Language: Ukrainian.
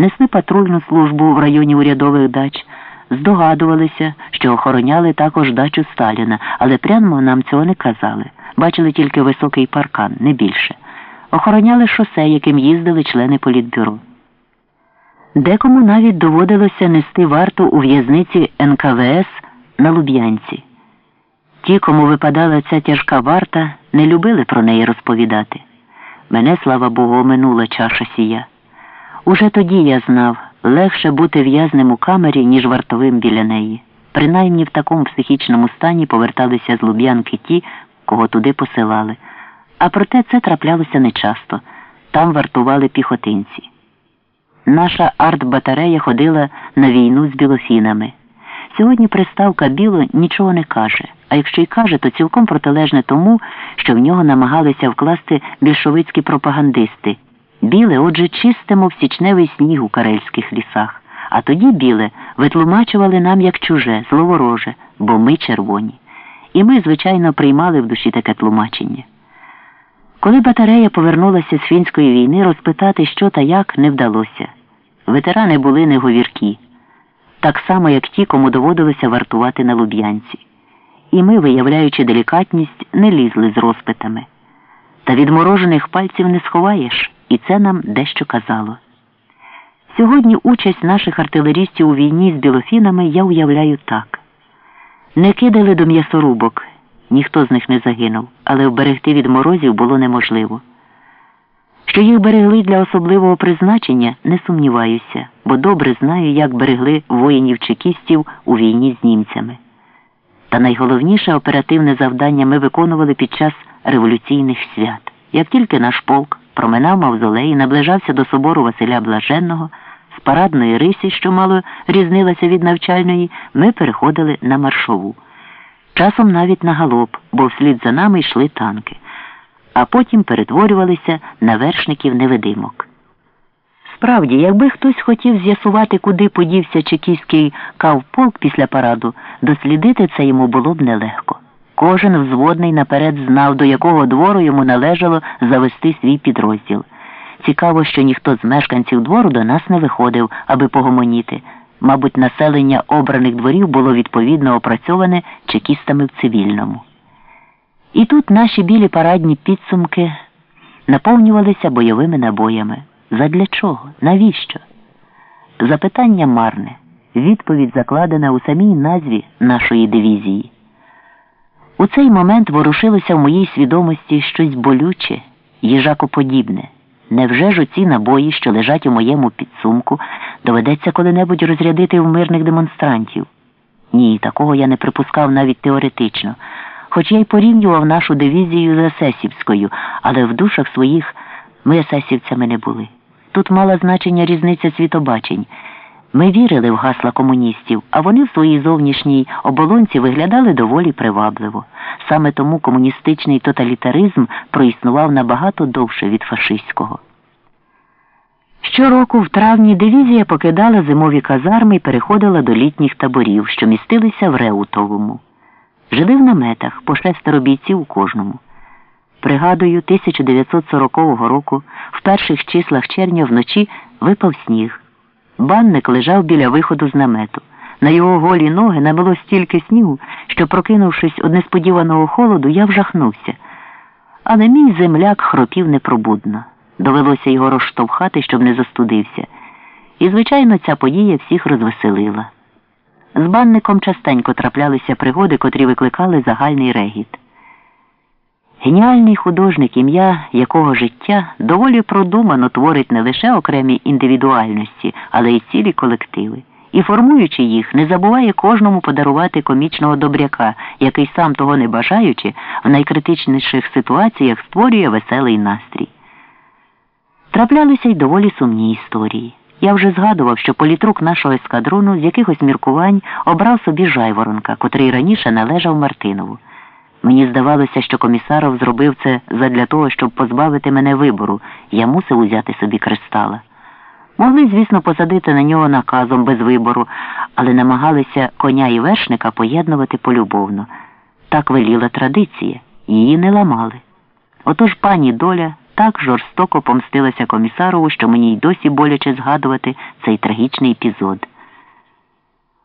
несли патрульну службу в районі урядових дач, здогадувалися, що охороняли також дачу Сталіна, але прямо нам цього не казали. Бачили тільки високий паркан, не більше. Охороняли шосе, яким їздили члени політбюро. Декому навіть доводилося нести варту у в'язниці НКВС на Луб'янці. Ті, кому випадала ця тяжка варта, не любили про неї розповідати. Мене, слава Богу, оминула чаша сія. Уже тоді я знав, легше бути в'язним у камері, ніж вартовим біля неї. Принаймні в такому психічному стані поверталися з Луб'янки ті, кого туди посилали. А проте це траплялося нечасто. Там вартували піхотинці. Наша артбатарея ходила на війну з білофінами. Сьогодні приставка біло нічого не каже, а якщо й каже, то цілком протилежне тому, що в нього намагалися вкласти більшовицькі пропагандисти. Біле, отже, чистимо в січневий сніг у карельських лісах, а тоді біле витлумачували нам як чуже, зловороже, бо ми червоні. І ми, звичайно, приймали в душі таке тлумачення. Коли батарея повернулася з фінської війни, розпитати, що та як, не вдалося. Ветерани були неговіркі, так само, як ті, кому доводилося вартувати на Луб'янці. І ми, виявляючи делікатність, не лізли з розпитами. Та відморожених пальців не сховаєш, і це нам дещо казало. Сьогодні участь наших артилерістів у війні з білофінами я уявляю так. Не кидали до м'ясорубок, ніхто з них не загинув, але вберегти від морозів було неможливо. Що їх берегли для особливого призначення, не сумніваюся, бо добре знаю, як берегли воїнів чекістів у війні з німцями. Та найголовніше оперативне завдання ми виконували під час революційних свят. Як тільки наш полк проминав мавзолей наближався до собору Василя Блаженного, з парадної рисі, що мало різнилася від навчальної, ми переходили на маршову. Часом навіть на галоп, бо вслід за нами йшли танки, а потім перетворювалися на вершників невидимок. Справді, якби хтось хотів з'ясувати, куди подівся чекістський кавполк після параду, дослідити це йому було б нелегко. Кожен взводний наперед знав, до якого двору йому належало завести свій підрозділ. Цікаво, що ніхто з мешканців двору до нас не виходив, аби погомоніти. Мабуть, населення обраних дворів було відповідно опрацьоване чекістами в цивільному. І тут наші білі парадні підсумки наповнювалися бойовими набоями. Задля чого? Навіщо? Запитання марне. Відповідь закладена у самій назві нашої дивізії. У цей момент ворушилося в моїй свідомості щось болюче, їжакоподібне. Невже ж оці набої, що лежать у моєму підсумку, доведеться коли-небудь розрядити в мирних демонстрантів? Ні, такого я не припускав навіть теоретично, хоч я й порівнював нашу дивізію з Есесівською, але в душах своїх ми есесівцями не були. Тут мала значення різниця світобачень. Ми вірили в гасла комуністів, а вони в своїй зовнішній оболонці виглядали доволі привабливо. Саме тому комуністичний тоталітаризм проіснував набагато довше від фашистського. Щороку в травні дивізія покидала зимові казарми і переходила до літніх таборів, що містилися в Реутовому. Жили в наметах по шестеро бійців у кожному. Пригадую, 1940 року, в перших числах червня вночі випав сніг. Банник лежав біля виходу з намету. На його голі ноги намило стільки снігу, що, прокинувшись од несподіваного холоду, я вжахнувся. Але мій земляк хропів непробудно. Довелося його розштовхати, щоб не застудився. І, звичайно, ця подія всіх розвеселила. З банником частенько траплялися пригоди, котрі викликали загальний регіт. Геніальний художник, ім'я якого життя доволі продумано творить не лише окремі індивідуальності, але й цілі колективи. І, формуючи їх, не забуває кожному подарувати комічного добряка, який, сам того не бажаючи, в найкритичніших ситуаціях створює веселий настрій. Траплялися й доволі сумні історії. Я вже згадував, що політрук нашого ескадрону з якихось міркувань обрав собі жайворонка, котрий раніше належав Мартинову. Мені здавалося, що комісаров зробив це задля того, щоб позбавити мене вибору. Я мусив узяти собі кристала. Могли, звісно, посадити на нього наказом без вибору, але намагалися коня і вершника поєднувати полюбовно. Так веліла традиція, її не ламали. Отож пані доля так жорстоко помстилася комісарову, що мені й досі боляче згадувати цей трагічний епізод.